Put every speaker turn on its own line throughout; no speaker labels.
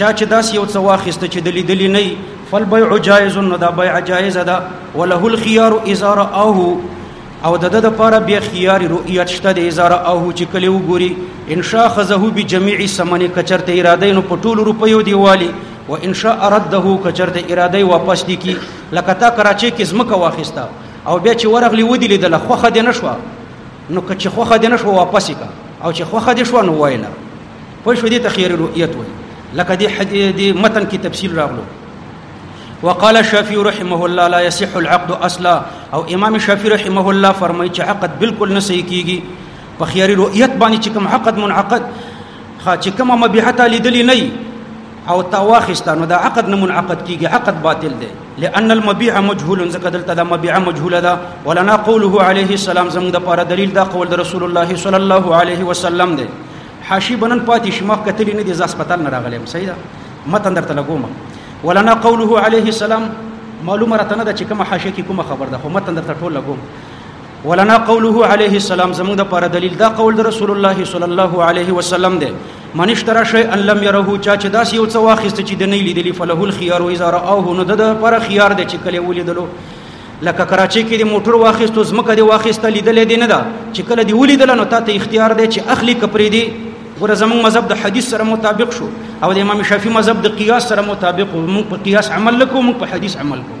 چا چې داس یو څه واخیسته چې د لیدلی نه فالبيع جائز نو دا بيع جائز ده وله الخيار اذا راه او د د لپاره بیا خيار رؤیت شته د اذا راه چې کلی وګوري ان شاء خذه بجميع ثمن کچرته اراده نو په ټولو روپیو دی والی و ان شاء رده کچرته اراده واپس دی کی لکه تا کراچي کې زمکه واخیسته او بیا چې ورغلی ودی لیدل خوخه دی نشوه نو که چې خوخه دې نشو واپس کا او چې خوخه دې شو نو وایلا په شو دې تخیر رؤیت وای لکه دې حدیث دې متن کې تفصیل راغلو وقال الشافعي رحمه الله لا يصح العقد اصلا او امام شافعي رحمه الله فرمایي چې عقد بالکل نه صحیح کیږي په خیری رؤیت باندې چې کوم عقد منعقد خا چې کومه مبيحه لیدلې نه او تا واخیسته نو دا عقد نه منعقد کیږي عقد باطل دی لأن المبيع مجهول ځکه دلته دا مبيع مجهوله ده ولنا قوله عليه السلام زموږ د پاره دلیل دا قول د رسول الله صلی الله علیه وسلم دی حاشی بنن پاتې شمه کتلی نه دي ځاس پتل نه راغلم صحیح ده متن درته لګوم ولنا قوله عليه السلام معلومه راته نه ده چې کومه حاشیه کې کومه خبر ده خو متن درته ټول لګوم ولنا قوله عليه السلام زموږ د پر دلیل دا قول د رسول الله صلی الله علیه وسلم دی من اشترى شيئا لم يره چا چې داس یو څه واخیست چې د نه لیدلی فله الخيار اذا راه نو د پر خيار دی چې کله ولیدلو لکه کراچي کې د موټر واخیستو زمکه دی واخیسته لیدلې دی نه دا چې کله دی ولیدل نو تاسو اختیار دی چې اخلي کپرې دی ګوره زموږ مذهب د حدیث سره مطابق شو او د امام شافعي مذهب د قیاس سره مطابق موږ په قیاس عمل کوو موږ په حدیث عمل کوو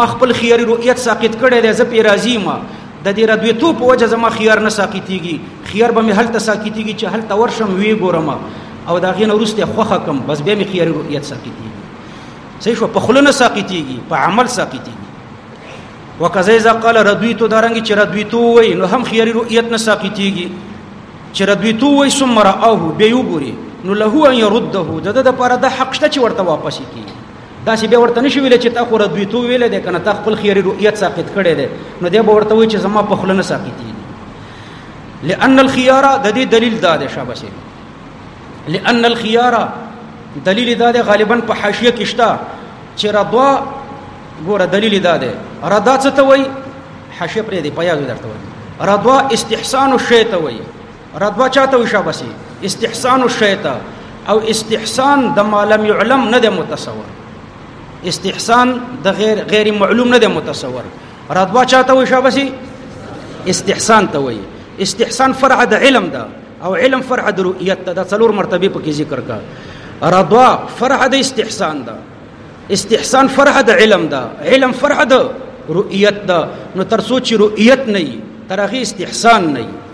ما خپل خياري رؤیت ساقط کړی دی زه پې راضي ما د دې ردوی تو په وجه زما خيار نه ساقطيږي خيار به مې هلته ساقطيږي چې هلته ورشم وی ګورم او دا غینه ورسته خوخه کم بس به مې خيار رؤیت ساقطيږي صحیح شو په خلونه ساقطيږي په عمل ساقطيږي وکذا اذا قال ردویتو دارنګ چې ردویتو وای نو هم خيار رؤیت نه ساقطيږي چې ردویتو وای ثم راه به یو ګوري نو له ان يرده د د لپاره د حق شته چې ورته واپس کیږي داسې به ورته نشي ویل چې تا خو ردوی تو ویل دی کنه تا خپل خیری رؤیت ساقط کړي دی نو دی به ورته وی چې زما په خلنه ساقط دي لأن الخيار د دې دلیل دا دی شابسه لأن الخيار دلیل دا دی غالبا په حاشیه کې شته چې رضا ګوره دلیل دا دی رضا څه ته وایي حاشیه پرې دی پیاز درته وایي رضا استحسان الشی ته وایي رتبه چاته وي شابسي استحسان الشیطان او استحسان د ما لم يعلم نه د متصور استحسان د غیر غیر معلوم نه د متصور رضوا چاته وي شابسي استحسان ته وي استحسان فرع د علم ده او علم فرع د رؤیت ده د څلور مرتبه په کې ذکر کا رضوا فرع د استحسان ده استحسان فرع د علم ده علم فرع د رؤیت ده نو تر سوچ رؤیت نه تر هغه استحسان نه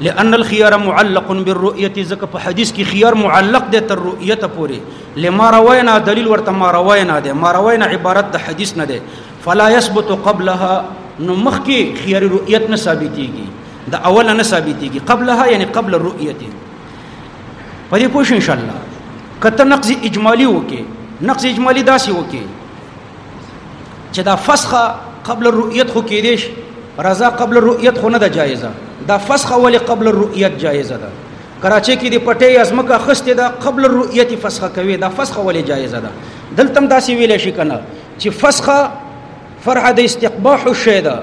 لأن الخيار معلق بالرؤية ځکه په حدیث کې خيار معلق دی تر رؤیت پورې لما روينا دلیل ورته ما روينا دی ما روينا عبارت د حدیث نه دی فلا يثبت قبلها نو مخکې خيار رؤیت نه ثابتيږي د اول نه ثابتيږي قبلها یعنی قبل الرؤیت په دې پوښ ان شاء الله کته نقض اجمالی وکي نقض اجمالی داسې وکي چې دا فسخه قبل الرؤیت خو کېدې شي رضا قبل الرؤیت خو نه ده جایزه دا فسخه ولې قبل الرؤیت جایزه ده کراچۍ کې د پټې ازمکه خسته ده قبل الرؤیت فسخه کوي دا فسخه ولې جایزه ده دلته هم داسې ویل شي کنه چې فسخه فرع د استقباح شی ده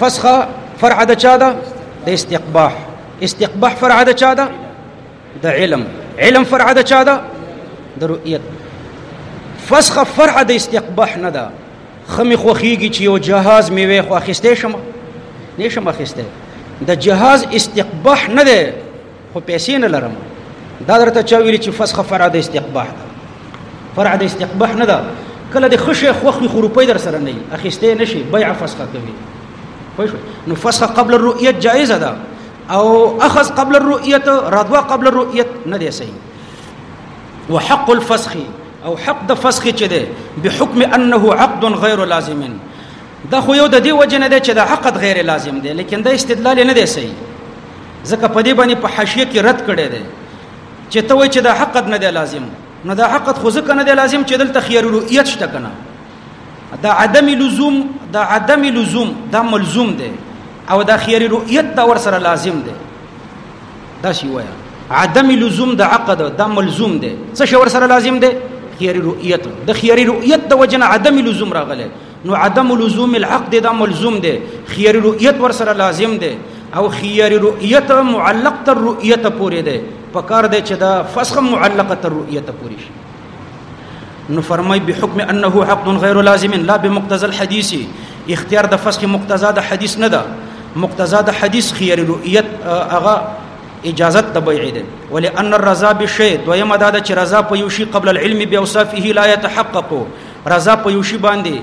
فسخه فرع د چا ده د استقباح استقباح فرع د چا ده د علم علم فرع د چا ده د رؤیت فسخه فرع د استقباح نه ده خمه خوخیږي چې یو جهاز میوه خو اخیستې شم نشم اخیستې د جهاز استقباح نه ده خو پیسې نه لرم دا درته چا ویلي چې فسخه فرع د استقباح ده فرع د استقباح نه ده کله د ښه شیخ وخت خو روپۍ در سره نه وي اخیستې نه شي بیع فسخه کوي پوه شو نو فسخه قبل الرؤیت جایزه ده او اخذ قبل الرؤیت رضوا قبل الرؤیت نه دی صحیح وحق الفسخ او حق د فسخ چې ده بحکم انه عقد غیر لازم دا خو یو د دې وجه نه دی چې د عقد غیر لازم دی لیکن دا استدلال نه دی صحیح ځکه په دې باندې په حاشیه کې رد کړی دی چې ته وایې چې د عقد نه دی لازم نو د عقد خو ځکه نه دی لازم چې دلته خیر رؤیت شته کنه دا عدم لزوم دا عدم لزوم دا ملزوم دی او دا خیر رؤیت دا ور سره لازم دی دا شی وایا عدم لزوم د عقد دا ملزوم دی څه شی ور سره لازم دی خیر رؤیت د خیر رؤیت د وجنه عدم لزوم راغله نو عدم لزوم العقد دا ملزوم دی خيار رؤيت ور سره لازم دی او خيار رؤيت معلق تر رؤيت پورې دی په کار دی چې دا فسخ معلقه تر رؤيت پورې شي نو فرمای به حکم انه حق غیر لازم لا بمقتضى الحديث اختیار د فسخ مقتضا د حدیث نه ده مقتضا د حدیث خیر رؤیت هغه اجازت د بیع ده ولئن الرضا بشی دویمه دا چې رضا په یو شی قبل العلم باوصافه لا يتحقق رضا په یوشي باندې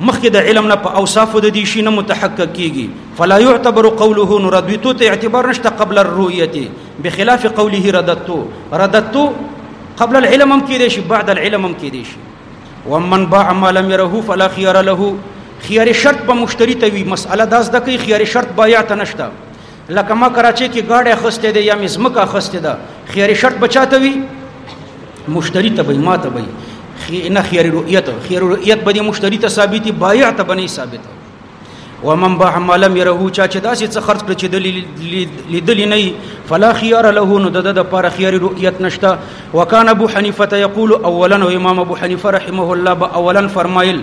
مخکې د علم نه په اوصاف د دې شي نه متحقق کیږي فلا يعتبر قوله رديتو ته اعتبار نشته قبل الرؤيه بخلاف قوله رددتو رددتو قبل العلم هم کېدې شي بعد العلم هم کېدې شي ومن باع ما لم يره فلا خيار له خيار شرط به مشتری ته وي مسأله داس د کوي خيار شرط بایع ته نشته لکه ما کراچۍ کې ګاډی اخیستی دی یا مې ځمکه اخیستې ده خیاري شرط به چاته وي مشتري ته به ما ته به نه خیاري رؤیت خیاري رؤیت به د مشتري ته ثابتي بایع ته به نه ثابت ومن باع ما لم يره چا چې داسې څه خرج کړ چې د لیدلی نه فلا خيار له نو د د پر خيار رؤیت نشته وکانه ابو حنیفه یقول اولا امام ابو حنیفه رحمه الله با اولا فرمایل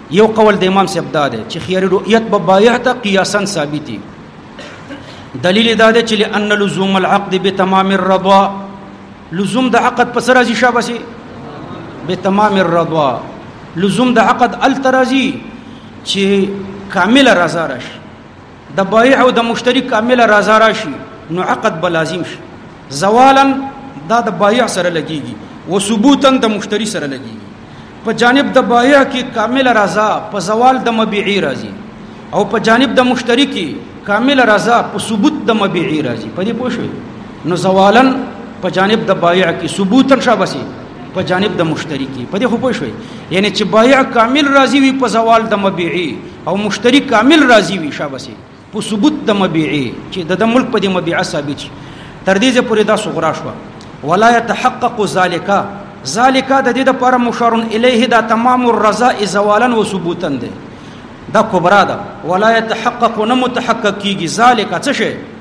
یو قول د امام صاحب دا دی چې خیال رؤیت به بایع ته قیاسا ثابتي دلیل دا دی چې لئن لزوم العقد بتمام الرضا لزوم د عقد په سر راځي شابه سي بتمام الرضا لزوم د عقد الترازي چې کامل رضا راشي د بایع او د مشتری کامله رضا راشي نو عقد به لازم شي زوالا دا د بایع سره لګيږي او ثبوتا د مشتری سره لګيږي په جانب د بایع کې کامل رضا په زوال د مبيعي راځي او په جانب د مشتری کې کامل رضا په ثبوت د مبيعي راځي په دې پوه شئ نو زوالا په جانب د بایع کې ثبوتا شابسي په جانب د مشتری کې په دې خو پوه شئ یعنی چې بایع کامل راضي وي په زوال د مبيعي او مشتری کامل راضی وي شابسي په ثبوت د مبيعي چې د ملک په دې مبيعه ثابت شي تر دې پورې دا صغرا شو ولا يتحقق ذالک ذالک د دې د پر مشار الیه دا تمام الرضا زوالا و ثبوتا ده دا کبرا ده ولا يتحقق نه متحقق کیږي ذالک څه شي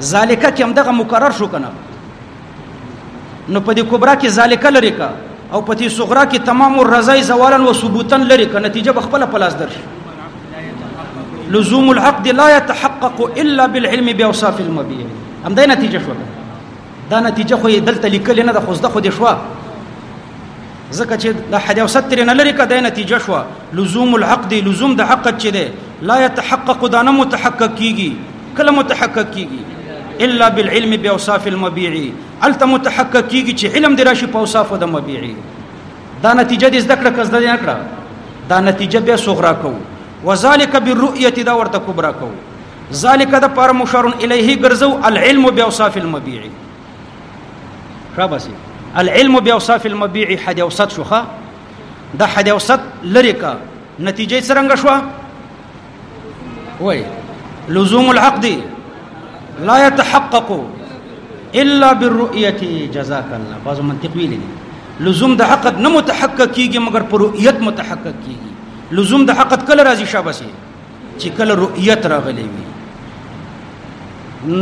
ذالکه کې هم دغه مکرر شو کنه نو په دې کبرا کې ذالکه لري کا او په دې صغرا کې تمام الرضای زوالا و ثبوتا لري کا نتیجه بخپل پلاس درشي لزوم العقد لا يتحقق الا بالعلم باوصاف المبيع هم دا نتیجه شو دا نتیجه خو دلته لیکل نه د خوځده خو دې شو ځکه چې د حدیث ستر نه لري کده نتیجه شو لزوم العقد لزوم د حق چې ده لا يتحقق دا نه متحقق کیږي کله متحقق کیږي الا بالعلم باوصاف المبيعي الته متحقق کیږي چې علم دی راشي په اوصاف د مبيعي دا نتیجه دې زده کړه کس ده نه کړه دا نتیجه به صغرا کو وذالک بالرؤيه دا ورته کبرا کو ذالک د پر مشار الیه ګرځو العلم باوصاف المبيعي شابسي العلم باوصاف المبيعي حد اوسط شوخه دا حد اوسط لری کا نتیجه څنګه شوه وای لزوم العقد لا يتحقق الا بالرؤيه جزاك الله بعض منطق ویلي لزوم د عقد نه متحقق کیږي مګر پر رؤیت متحقق کیږي لزوم د عقد کله راځي شابسي چې کله رؤیت راغلي وي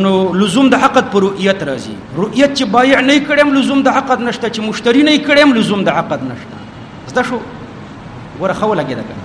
نو لزوم د عقد پر رؤیت راځي رؤیت چې بایع نه کړم لزوم د عقد نشته چې مشتری نه کړم لزوم د عقد نشته زده شو ورخه ولګی دا کنه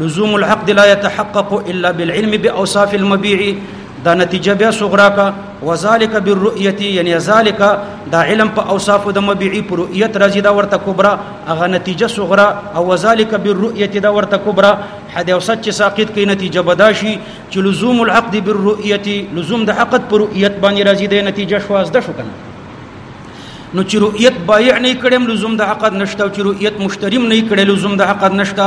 لزوم الحق لا يتحقق الا بالعلم باوصاف المبيع دا نتیجه بیا صغرا کا وذالک بالرؤیه یعنی ذالک دا علم په اوصاف د مبيعي پر رؤیت راځي دا ورته کبرا هغه نتیجه صغرا او وذالک بالرؤیه دا ورته کبرا حد اوسط چې ساقط کی نتیجه بداشي چې لزوم العقد بالرؤیه لزوم د عقد پر رؤیت باندې راځي د نتیجه شواز د شو کنه نو چې رؤیت بایع نه کړم لزوم د عقد نشته او چې رؤیت مشتری نه کړي لزوم د عقد نشته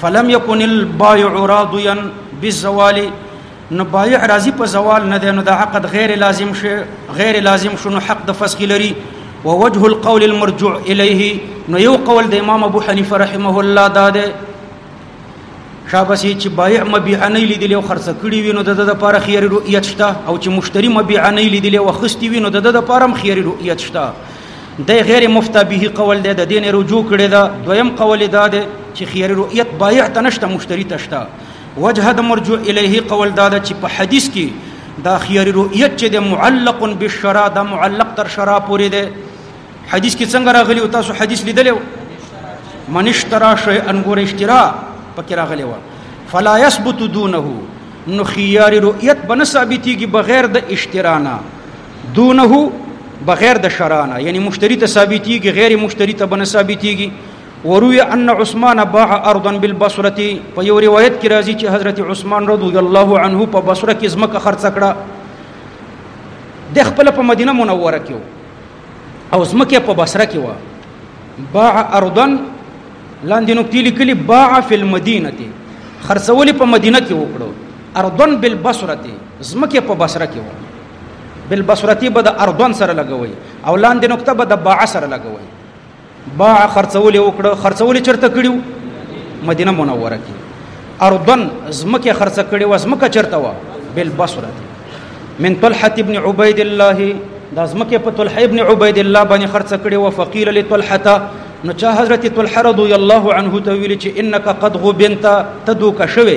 فلم یکن البایع راضیا بالزوال نو بایع راضی په زوال نه دی نو د عقد غیر لازم شي غیر لازم شنو حق د فسخ لري ووجه القول المرجوع الیه نو یو قول د امام ابو حنیفه رحمه الله دا ده شابه سي چې بایع مبيعه نه لیدلې او خرڅ کړي وي نو د د لپاره خياري رؤیت شته او چې مشتری مبيعه نه لیدلې او خستي وي نو د د لپاره هم خياري رؤیت شته د غیر مفتا به قول دی د دین رجوع کړي دا دویم قول دا دی چې خياري رؤیت بایع ته نشته مشتری ته شته وجه د مرجو الیه قول دا ده چې په حدیث کې دا خياري رؤیت چې د معلق بالشرع دا معلق تر شرع پورې ده حدیث کې څنګه راغلی او تاسو حدیث لیدلی من اشترا شیئا ګور اشترا پکې راغلی و فلا يثبت دونه نو خيار رؤيت بن ثابتيږي بغیر د اشترانا دونه بغیر د شرانا یعنی مشتری ته ثابتيږي غیر مشتری ته بن ثابتيږي وروي ان عثمان باع ارضا بالبصره په یو روایت کې راځي چې حضرت عثمان رضی الله عنه په بصره کې زمکه خرڅ کړه د خپل په مدینه منوره کې او زمکه په بصره کې و باع ارضا لاندې نو کلی کلی باع فی المدینه خرڅول په مدینه کې وکړو اردن بالبصره زمکه په بصره کې و بالبصره به د اردن سره لګوي او لاندې نقطه به د باع سره لګوي باع خرڅول وکړه خرڅول چرته کړیو مدینه منوره کې اردن زمکه خرڅ کړي و زمکه چرته و بل بصره من طلحه ابن عبید الله دا زمکه په طلحه ابن عبید الله باندې خرڅ کړي و فقيل لطلحه نو چا حضرت طلحه رضی الله عنه ته ویل چې انك قد غبنت تدوک شوي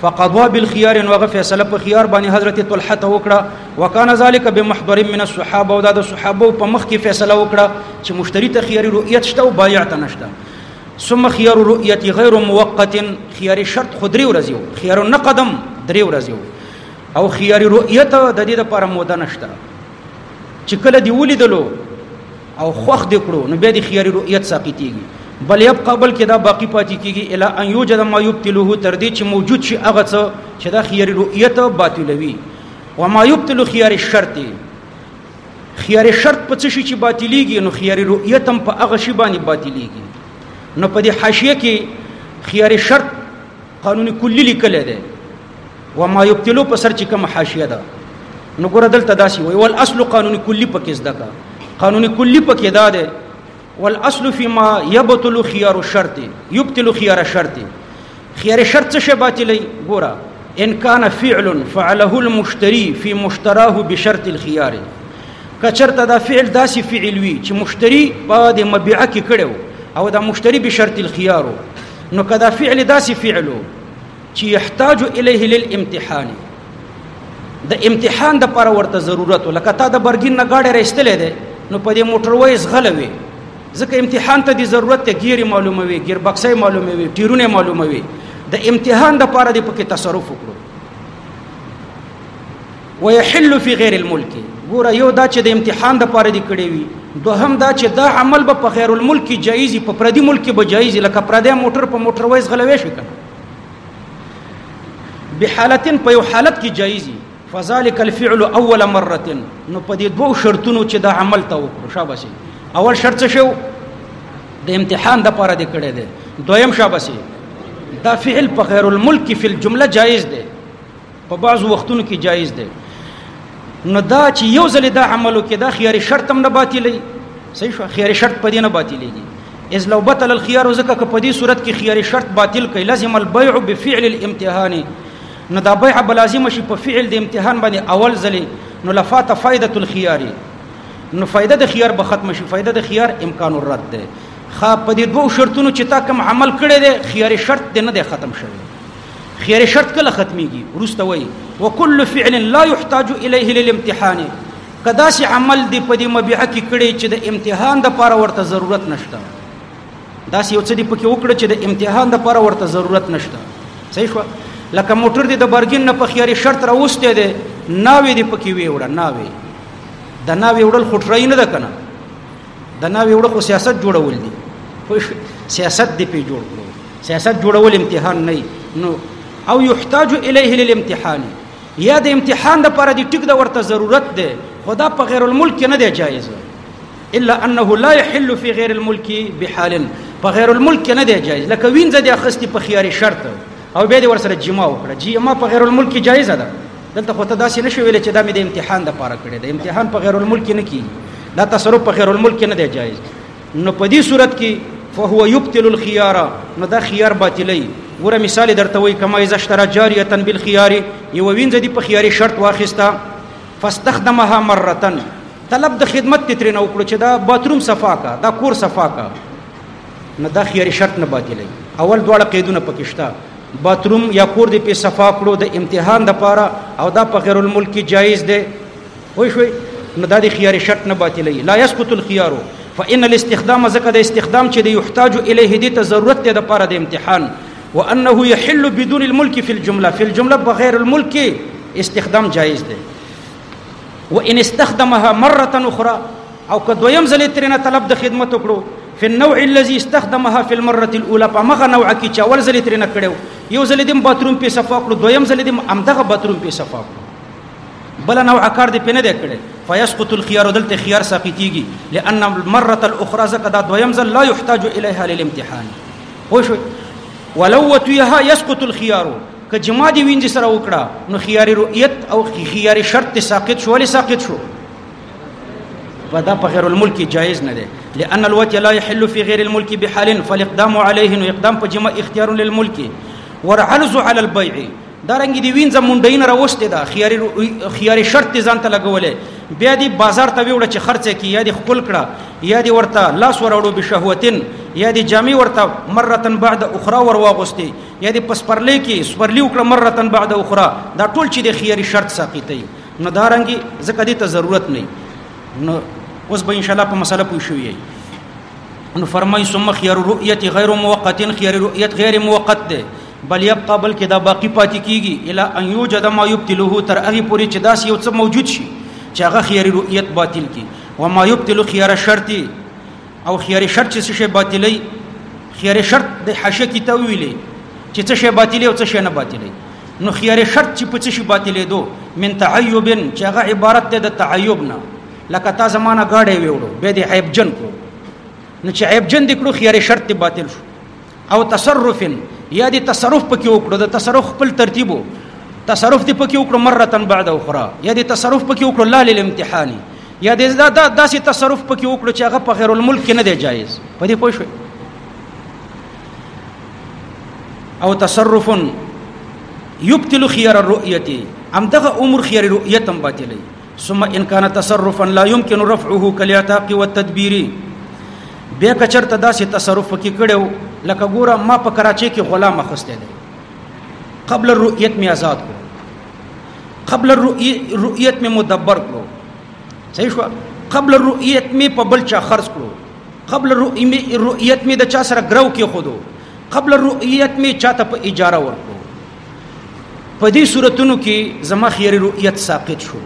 فقضوا بالخيار نو هغه فیصله په خيار باندې حضرت طلحه ته وکړه وکانه ذلك بمحضر من الصحابه او دا د صحابه په مخ کې فیصله وکړه چې مشتری ته خيار رؤیت شته او بایع ته نشته ثم خيار رؤیت غیر موقت خيار شرط خدري ورزيو خيار نقدم دري ورزيو او خيار رؤیت د دې لپاره موده نشته چې کله دی ولیدلو او خوخ دې کړو نو بیا د خياري رؤیت ساقطيږي بل یب قبل کې دا باقی پاتې کیږي الا ان یوجد ما یبتلوه تر دې چې موجود شي هغه څه چې دا خيار رؤیت باطلوي و ما یبتلو خيار الشرط خيار الشرط په څه شي چې باطليږي نو خيار رؤیت هم په هغه شی باندې باطليږي نو په دې حاشیه کې خيار الشرط قانون کلی لیکل دی وما یبتلو په سر چې کوم حاشیه ده نو ګوره دلته داسي وي ول اصل قانون کلی پکې زده کا قانون کلی پکې دا ده ول اصل فيما يبطل خيار الشرط يبطل خيار الشرط خيار الشرط څه باطلې ګوره ان كان فعل فعله المشتري في مشتراه بشرط الخيار کچرته دا فعل داسي فعل وي چې مشتري په د مبيعه کې کړو او دا مشتري بشرط الخيار نو کدا فعل داسي فعلو چې يحتاج الیه للامتحان د امتحان د پر ورته ضرورت لکه تا د برګین نه گاډه رښتلې ده نو په دې موټر وای زغلوي ځکه امتحان ته د ضرورت ته ګیری معلومه وي ګیر بکسه معلومه وي ټیرونه معلومه وي د امتحان د پر دې پکې تصرف وکړو ويحل في غير الملك ګوره یو دا چې د امتحان د پاره دی کړی وي دوهم دا چې دا عمل به په غیر الملک جایز په پردي ملک به جایز لکه پردي موټر په موټر وایز غلوي شو کنه بحالت په یو حالت کې جایز دي فذلك الفعل اول مره نو په دې دوو شرطونو چې دا عمل ته وکړو شاباسي اول شرط څه شو د امتحان د پاره دې کړی دی دویم شاباسي دا فعل په غیر الملک فی الجمله جایز دی په بعض وختونو کې جایز دی نو دا چې یو ځل دا عمل وکړي دا خيار شرط هم نه باطلې صحیح شو خيار شرط په دې نه باطلېږي اذ لو بطل الخيار زکه که په دې صورت کې خيار شرط باطل کړي لازم البيع بفعل الامتحان نو دا بيع بلازم شي په فعل د امتحان باندې اول ځل نو لفات فائده الخيار نو فائده د خيار به ختم شي فائده د خيار امکان الرد ده خا په دې دوه شرطونو چې تا کوم عمل کړی دی خيار شرط دې نه ختم شوی خیر شرط کله ختميږي ورسته وای وکل فعل لا يحتاج اليه للامتحان کدا سي عمل دی په دې مبيعه کې کړي چې د امتحان د پاره ورته ضرورت نشته دا سي یو څه دی پکې وکړه چې د امتحان د پاره ورته ضرورت نشته صحیح شو لکه موټر دی د برګین نه په خياري شرط راوسته دی ناوي دی پکې وی وړه ناوي د ناوي وړل خټرای نه ده کنه د ناوې وړه خو سیاست جوړول دي خو سیاست دی په جوړ کړو سیاست جوړول امتحان نه نو او یحتاج الیه للامتحان یا د امتحان د پر دي ټیک د ورته ضرورت دی خدا په غیر الملک نه دی جایز الا انه لا يحل في غير الملك بحال په غیر الملک نه دی جایز لکه وینځ د اخستي په خياري شرط او به د ور سره جما وکړه جما په غیر الملک جایز ده دلته خو ته داسې نشو ویلې چې دا مې د امتحان د پاره کړی د امتحان په غیر الملک نه کیږي دا تصرف په غیر الملک نه دی جایز نو په دې صورت کې فهو یبتل الخيار نو دا خيار باطلی ګوره مثال درته وای کما اذا اشترى جاریه بالخيار یو وینځ دی په خياري شرط واخیستا فاستخدمها مره طلب د خدمت تر نه وکړو چې دا باتروم صفا کا دا کور صفا کا نه دا خياري شرط نه باطلی اول دواړه قیدونه پکښتا باتروم یا کور دې په صفا کړو د امتحان د پاره او دا په غیر الملک کې جایز دی وای شوي نو دا د خيار شرط نه باطلې لا يسقط الخيار فإن الاستخدام زکه د استخدام چې د يحتاج الیه دې ته ضرورت دی د پاره د امتحان وانه يحل بدون الملك في الجمله في الجمله بغیر الملک کې استخدام جایز دی وان استخدمها مره اخرى او که دویم ځل ترنه طلب د خدمت وکړو فی النوع الذي استخدمها فی المره الاولى په مغه نوع کې چې اول ځل ترنه کړو یو ځل دیم باتروم په صفا کړو دویم ځل دیم امدغه باتروم په صفا کړو بل نوع کار دی پنه دی کړي فیسقط الخيار دلته خيار ساقطيږي لان المره الاخرى زکه دا دویم ځل لا يحتاج اليها للامتحان خو شو ولو وتيها يسقط الخيار که جما دی وینځ سره وکړه نو خيار رؤیت او خيار شرط ساقط شو ولې ساقط شو ودا په غیر الملک جایز نه دی لأن الوتی لا يحل في غير الملك بحال فالاقدام عليه نو اقدام په جمع اختیار للملک ورعلز على البيع دارنګ دی وینځه مونډین راوسته دا خيار خيار شرط ځان ته لګولې بیا دی بازار ته ویوړه چې خرڅه کی یا دی خپل کړه یا دی ورته لاس وروړو بشهوتن یا دی جامع ورته مرتن بعد اخرى ورواغسته یا دی پسپرلې کی سپرلی وکړه مرتن بعد اخرى دا ټول چې دی خيار شرط ساقیته نو دا رنګي ځکه دې ته ضرورت نه نو اوس به ان شاء الله په مسله پوه شو یی نو فرمای ثم خيار رؤيت غیر موقت خيار رؤيت غیر موقت ده بل يبقى بلکې دا باقی پاتې کیږي الا ان يوجد ما يبتله تر هغه پورې چې داس یو څه موجود شي چې هغه خيار رؤيت باطل کی و ما يبتل خيار شرط او خيار شرط چې څه شی باطلې خيار شرط د حاشیه کې ته ویلې چې څه شی باطلې او څه شی نه باطلې نو خيار شرط چې په څه شی باطلې دو من تعیب چې هغه عبارت ده د تعیب نه لکه تا زمانہ غاړې ویوړو به د عیب جن کو نو چې عیب جن دکړو خيار شرط باطل شو او تصرف یا دی تصرف پکې وکړو د تصرف خپل ترتیبو تصرف دی پکې وکړو مره بعد اخرى یا دی تصرف پکې وکړو لا للامتحان یا دی دا داسې تصرف پکې وکړو چې هغه په غیر الملک کې نه دی جایز په دې پوه شئ او تصرف یبتل خيار الرؤيه هم دغه عمر خيار الرؤيه تم باطلې ثم ان كان تصرفا لا يمكن رفعه كاليتاق والتدبير بیا کچرته داسې تصرف کې کړو لکه ګوره ما په کراچۍ کې غلام اخسته دی قبل الرؤیت می آزاد کو قبل الرؤیت می مدبر کو صحیح شو قبل الرؤیت می په بل چا خرج کړو قبل الرؤیت می د چا سره ګرو کې خودو قبل الرؤیت می چاته په اجاره ورکړو په دې صورتونو کې زما خیر رؤیت ساقط شو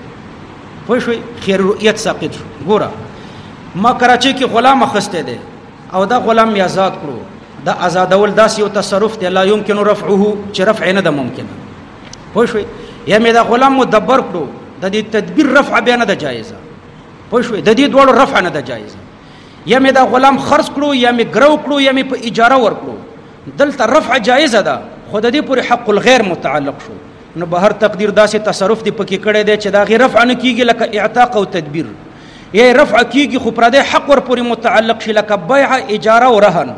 پوه شوي خیر رؤیت ساقط شو ګوره ما کراچۍ کې غلام اخسته دی او دا غلام مې آزاد کړو دا آزادول داسې یو تصرف دی لا يمكن رفعه چې رفع نه ده ممکنه پوه شوي یا مې دا غلام مدبر کړو د دې تدبیر رفع بیا نه ده جایزه پوه شوي د دې دوړو رفع نه ده جایزه یا می دا غلام خرڅ کړو یا می ګرو کړو یا می په اجاره ورکړو دلته رفع جایز ده خو د دې پورې حق الغیر متعلق شو نو به هر تقدیر داسې تصرف دی پکې کړی دی چې دا غیر رفع نه کیږي لکه اعتاق او تدبیر یې رفع کیږي خو پر دې حق ور پورې متعلق شي لکه بیع اجاره او رهن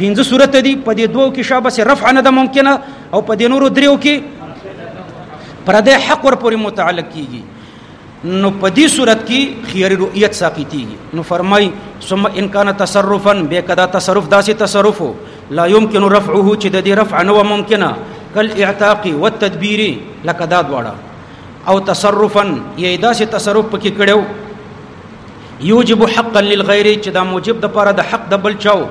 پنځه صورت دي په دې دوو کې شابه سي رفع نه ده ممکنه او په دې نورو دریو کې پر دې حق ور پورې متعلق کیږي نو په دې صورت کې خيار رؤیت ساقطيږي نو فرمای ثم ان كان تصرفا به کدا تصرف داسې تصرف لا يمكن رفعه چې د دې رفع نه ممکنه کل اعتاق والتدبير لکه دا دواړه او تصرفا یې داسې تصرف پکې کړو یوجب حقا للغیر چې دا موجب د پاره د حق د بل چاو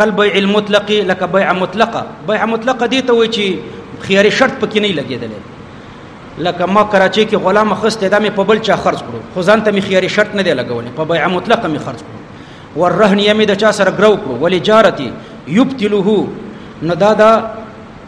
کل بیع المطلق لک بیع مطلقه بیع مطلقه دی ته وای چې خیاري شرط پکې نه لګیدل لکه ما کراچي کې غلام خسته دا مې په بل چا خرج کړو خو ځان ته مې خیاري شرط نه دی لګولې په بیع مطلقه مې خرج کړو ورهن یې مې د چا سره ګرو کړو ولې جارتي یبتله نو دا دا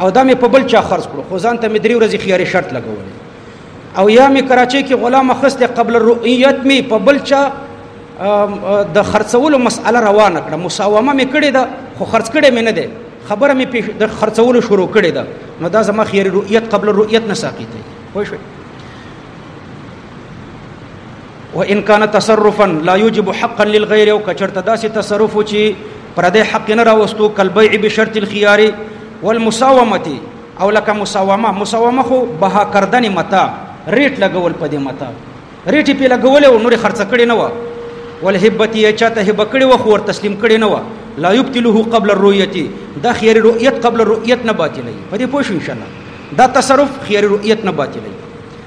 او دا مې په بل چا خرڅ کړو خو ځان ته مې درې ورځې خياري شرط لګولې او یا می کراچۍ کې غلام اخست قبل رؤیت می په بل چا د خرڅولو مسأله روانه کړه مساومه می کړې ده خو خرڅ کړې مې نه ده خبره می د خرڅولو شروع کړې ده نو دا زما خیر رؤیت قبل رؤیت نه ساقط دی خو شوي وان كان تصرفا لا يوجب حقا للغير او کچرته داسې تصرف چې پردې حق نه راوستو کلبیع بشرط الخيار والمساومه او لکه مساومه مساومه خو بها کردن متا ریټ لګول په دې متا ریټ په لګول او نور خرڅ کړي نه و والهبتی چاته هبه کړي و خو ور تسلیم کړي نه و لا یبتله قبل الرؤیه دا خیر رؤیت قبل الرؤیت نه باطلې په دې پوه شو ان شاء الله دا تصرف خیر رؤیت نه باطلې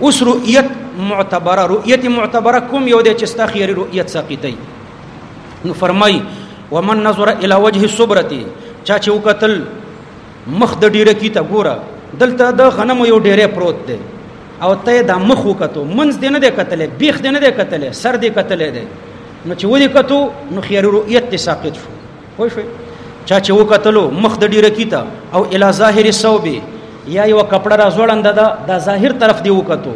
اوس رؤیت معتبره رؤیت معتبره کوم یو د چستا خیری رؤیت ساقیتای نو فرمای ومن نظر الى وجه صبرتی چا چې وکتل مخ د ډیره کی ته ګوره دلته د غنم یو ډیره پروت دی او ته دا مخ وکتو منځ دې نه دی کتلې بیخ دې نه دی کتلې سر دې کتلې دی نو چې ودی کتو نو خیر رؤیت ساقط شو پوه شوي چا چې وکتلو مخ د ډیره کیته او الی ظاهر الثوب یا یو کپڑا را زوړند دا د ظاهر طرف دی وکتو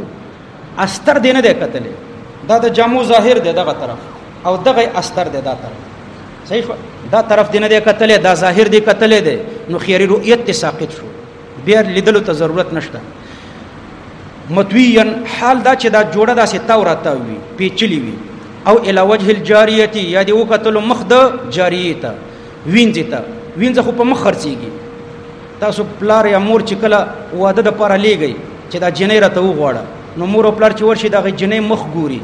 استر دی نه دی کتلې دا د جامو ظاهر دی دغه طرف او دغه استر دی دا طرف صحیح دا طرف دی نه دی کتلې دا ظاهر دی کتلې دی نو خیر رؤیت ساقط شو بیا لیدلو ته ضرورت نشته متویین حال دا چې دا جوړه داسې تاو را تاو وي پیچلی وي او الی وجه الجاریه یا دی وکتل مخ د جاریه ته وینځ ته وینځ خو په مخ خرڅيږي تاسو پلار یا مور چې کله واده د پاره لیږي چې دا جنې را ته وغواړه نو مور او پلار چې ورشي دا غي جنې مخ ګوري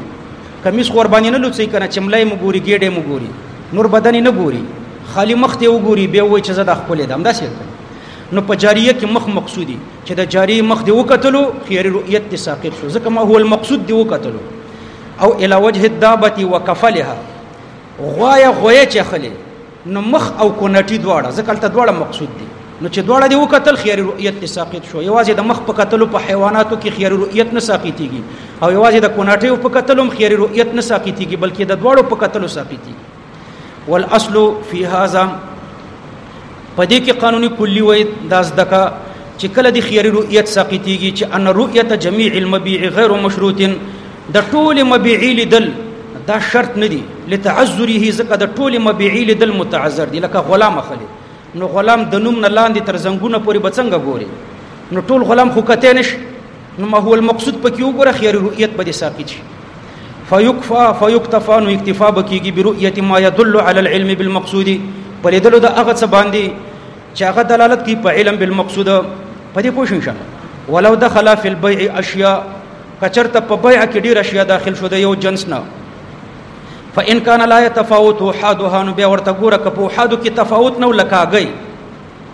کمیس قرباني نه لوڅي کنه چملای مو ګوري ګېډه مو ګوري نور بدن نه ګوري خالی مخ ته وګوري به وای چې زه د خپل دم داسې نو په جاریه کې مخ مقصودی چې د جاریه مخ دی وکتلو خیر رؤیت دی ساقط شو ځکه ما هو المقصود دی وکتلو او الی وجه الدابه وکفلها غوایا غویا چې خلی نو مخ او کونټی دواړه ځکه تل دواړه مقصود دي نو چې دواړه دی وکتل خیر رؤیت دی ساقط شو یوازې د مخ په کتلو په حیواناتو کې خیر رؤیت نه ساقطیږي او یوازې د کونټی په کتلو هم خیر رؤیت نه ساقطیږي بلکې د دواړو په کتلو ساقطیږي والاصل فی هذا په دې کې قانوني کلی وای دا زدکا چې کله د خیری رؤیت ساقطیږي چې ان رؤیت جميع المبيع غیر مشروط د ټول مبيع لیدل دا شرط نه دی لتعذره ځکه د ټول مبيع لیدل متعذر دی لکه غلام خلی نو غلام د نوم نه لاندې تر زنګونه پورې بچنګ ګوري نو ټول غلام خو کته نش نو ما هو المقصود پکې وګوره خیر رؤیت به ساقط شي فیکفا فیکتفا نو اکتفا بکیږي برؤیت ما يدل على العلم بالمقصود په لیدلو د هغه څه باندې چې هغه دلالت کوي په علم بالمقصود په دې پوښښ انشاء ولو دخل فی البيع اشیاء کچرته په بیع کې ډیر اشیاء داخل شو د یو جنس نه فان کان لا يتفاوت حدها نو بیا ورته ګوره کپو حدو کې تفاوت نو لکاږي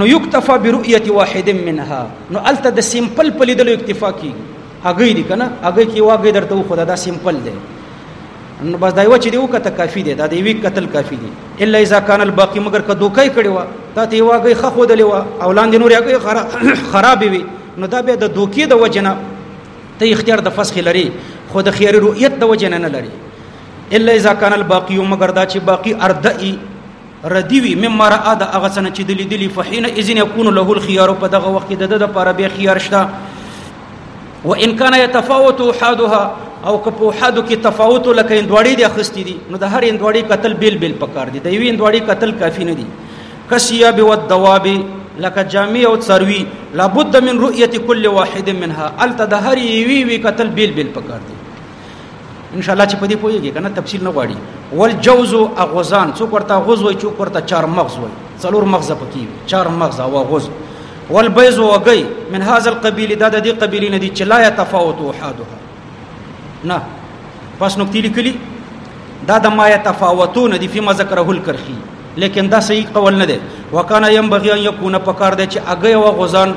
نو یکتفا برؤیت واحد منها نو الته د سیمپل په لیدلو اکتفا کی هغه دی کنه هغه کی واګه درته خو دا سیمپل دی نو بس دا یو چې دی وکته کافی دی دا دی وی قتل کافی دی الا اذا کان الباقی مگر کدو کای کړي وا دا ته واګه خ خو دلی وا او لاندې نور هغه خراب وی نو دا به د دوکې د وجنه ته اختیار د فسخ لري خو د خیر رؤیت د وجنه نه لري الا اذا کان الباقی مگر دا چې باقی اردئی ردی وی مما را د هغه څنګه چې دلی دلی فحين اذن يكون له الخيار په دغه وخت کې د د لپاره به خيار شته وان كان يتفاوت احدها او که په حد کې تفاوت لکه اندوړي دي اخستي دي نو د هر اندوړي قتل بیل بیل پکار دي د یوې اندوړي قتل کافی نه دي کسیا به والدواب لکه جامع او څروي لابد من رؤيه كل واحد منها الته د هر یوې وی قتل بیل بیل پکار دي ان شاء الله چې په دې پوهیږي کنه تفصیل نه غواړي ول جوز او غزان څوک ورته غوز وای څوک ورته چار مغز وای څلور مغز پکې چار مغز او غوز ول بیز او غي من هاذ القبيل دا د دې قبيله نه دي چې لا يتفاوت احدها نه پس نقطې لیکلي دا د ما يتفاوتون دي فيما ذكره الكرخي لیکن دا صحیح قول نه دی وکانه ينبغي ان يكون پکار دی چې اگې او غزان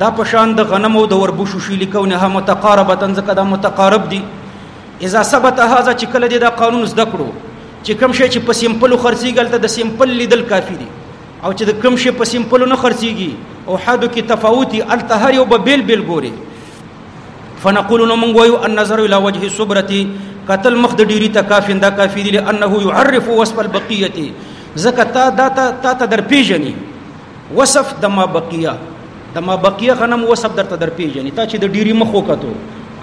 دا پشان د غنم او د وربشو شي لکونها متقاربه ځکه دا متقارب دي اذا ثبت هذا چې کله دا قانون زده کړو چې کوم شي چې په سیمپل خرڅیږي ته د سیمپل لیدل کافی دي او چې د کوم شي په سیمپل نه خرڅیږي او حد کې تفاوتي التهر یو بل بل ګوري فنقول نو موږ وایو النظر الى وجه صبرتي قتل مخ د ډیری ته کافی دا کافی دي لانه يعرف وصف البقيه زکه تا دا تا ته در پیژني وصف د مابقیه د مابقیه غنم وصف درته در پیژنې تا چې د ډیری مخ وکتو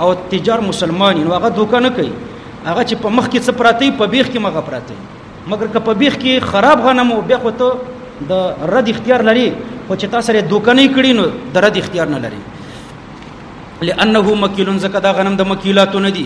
او تجار مسلمان نو هغه دوکه نه کوي هغه چې په مخ کې څه پراته په بیخ کې مغه پراته مګر که په بیخ کې خراب غنم او بیا خو ته د رد اختیار لري خو چې تاسو سره دوکه نه کړی نو د رد اختیار نه لري لانه مکیلون زکه دا غنم د مکیلاتو نه دي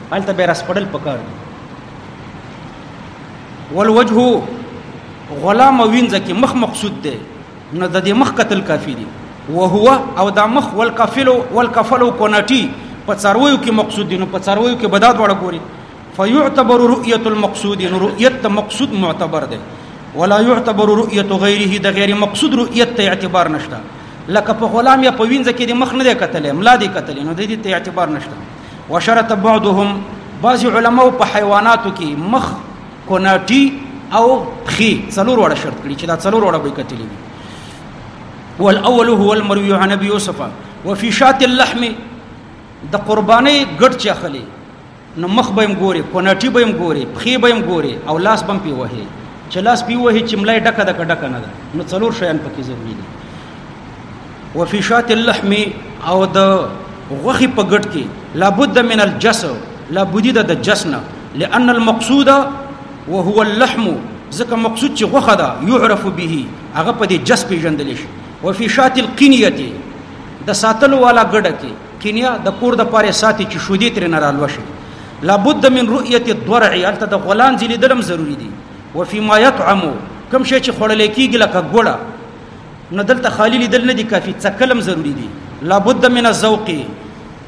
هلته به راسپړل پکار دي والوجه غلام وینځه کې مخ مقصود دی نه د دې مخ قتل کافی دی وهو او دا مخ والکفل والکفل کوناټي په څارویو کې مقصود دي نو په څارویو کې بدات وړه ګوري فيعتبر رؤيه المقصود نو رؤيه مقصود معتبر ده ولا يعتبر رؤيه غيره د غیر مقصود رؤيه ته اعتبار نشته لکه په غلام یا په وینځ کې د مخ نه دی کتلې ملا دی کتلې نو د دې ته اعتبار نشته وشرط بعضهم بعض علماء په حیواناتو کې مخ کوناټي او خي څلور وړه شرط کړي چې دا څلور وړه به کتلې وي والاول هو المروي عن ابي يوسف وفي شات اللحم د قرباني ګډ چخلي نو مخ به هم ګوري کوناټي به هم ګوري خي به هم ګوري او لاس بم پی وهي چې لاس پی وهي چې ملای ډکه د کډه کنه نو څلور شیان پکې ضروري دي وفي شات اللحم او د غوخي په ګټ کې لابد من الجس لابد د جسنه لأن المقصود وهو اللحم ځکه مقصود چې غوخه ده يعرف به هغه په دې جس پیژندل شي وفي شات القنيه د ساتلو والا ګډه کې قنيه د کور د پاره ساتي چې شودي تر نه رالو شي لابد من رؤيه الضرع الته د غلان ځلې دلم ضروری دي وفي ما يطعم کم شي چې خړلې کیږي لکه ګوړه نو دلته خالی لیدل نه دي کافي څکلم ضروری دي لابد من الذوق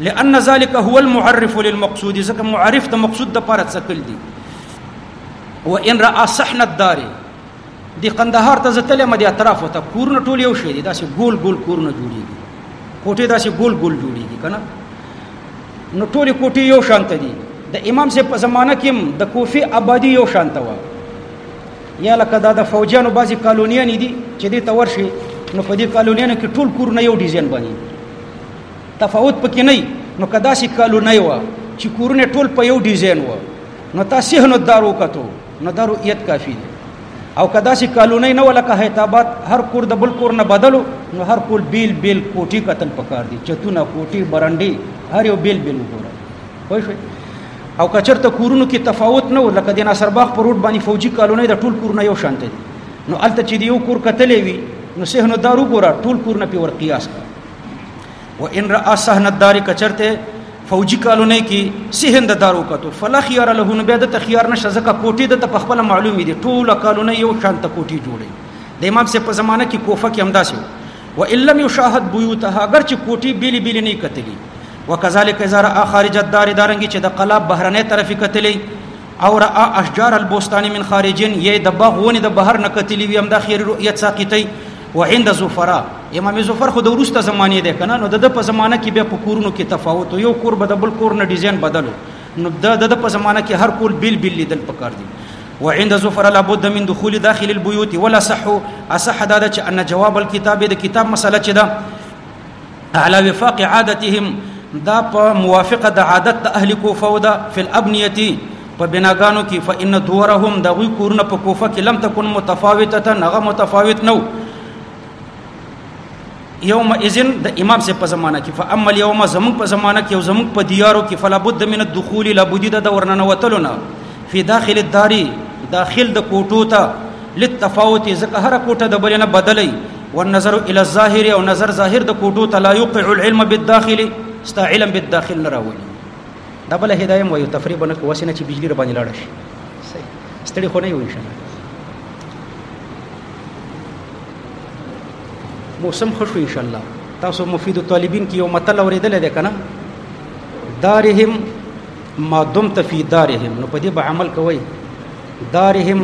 لان ذلك هو المعرف للمقصود ځکه معرف د مقصود د پاره څکل دي وان را صحن الدار دی قندهار ته زتلې مې د اطراف ته کورن ټول یو شی دي داسې ګول ګول کورن جوړیږي کوټه داسې ګول ګول جوړیږي کنه نو ټول کوټه یو شانت دي د امام سے په زمانہ کې د کوفی آبادی یو شانت و یا لکه دا د فوجیانو بعضې کالونیانې دي چې دې ته ورشي نو په دې کالونیانو کې ټول کورونه یو ډیزاین باندې تفاوت پکې نه نو که داسې کالونی وه چې کورونه ټول په یو ډیزاین وه نو تا صحن الدار وکتو نو دا رؤیت کافي دی او که داسې کالونی نه وه لکه حیتابات هر کور د بل کور نه بدلو نو هر کور بیل بیل کوټې کتل پکار دي چتونه کوټې برنډې هر یو بیل بیل وګوره وای شو او کچرته کورونو کې تفاوت نه و لکه د ناصر باغ په روډ باندې فوجي کالونې د ټول کورونه یو شان دي نو الته چې یو کور کتلې وي نو سه نو دارو ګوره ټول کورونه په ور قیاس کړ و ان را سهن الدار کچرته فوجي کالونې کې سهن د دارو کتو فلا خيار له نو بیا د تخيار نشه زکه کوټي د په خپل معلومي دي ټول کالونې یو شان ته کوټي جوړي د امام سه په زمانه کې کوفه کې همداسې و ان لم يشاهد بيوتها اگر چې کوټي بیلی بیلی نه کتلی وکذالک اذا را خارج الدار دارنګ چې د قلاب بهرنه طرف کتلی او را اشجار البستان من خارجين یې د باغ ونی د بهر نه کتلی وي هم د خیر رؤیت ساقطي وعند زفرا امام زفر خو د ورسته زمانه ده کنه نو د په زمانه کې به په کورونو کې تفاوت یو کور به د بل کور نه ډیزاین بدلو نو د د په زمانه کې هر کور بیل بیل لیدل پکار دي وعند زفر لا بد من دخول داخل البيوت ولا صح اصح دا چې ان جواب الكتاب د کتاب مسله چې دا على وفاق عادتهم دا په موافقه د عادت د اهل کوفه او د فل ابنیتی په بناګانو کې فإن دورهم د غوي کورونه په کوفه کې لم تكن متفاوته نغه متفاوت نو یوم اذن د امام سے په زمانہ کې فاما اليوم زمون په زمانہ کې او زمون په دیارو کې فلا بد من الدخول لا بد د ورننه وتلونه فی داخل الدار داخل د کوټو ته للتفاوت ځکه هر کوټه د بل نه بدلی والنظر الى الظاهر او نظر ظاهر د کوټو ته لا يوقع العلم بالداخل است علم بالداخل نه راولي دا بل هدايه مو یو تفریب نه کوسه نه چې بجلی ربانی لاړ شي ستړي خو نه یو ان شاء الله موسم خوشو ان شاء الله تاسو مفید الطالبین کې یو متل اوریدل دی کنه دارهم ما دمت فی دارهم نو په دې به عمل کوئ دارهم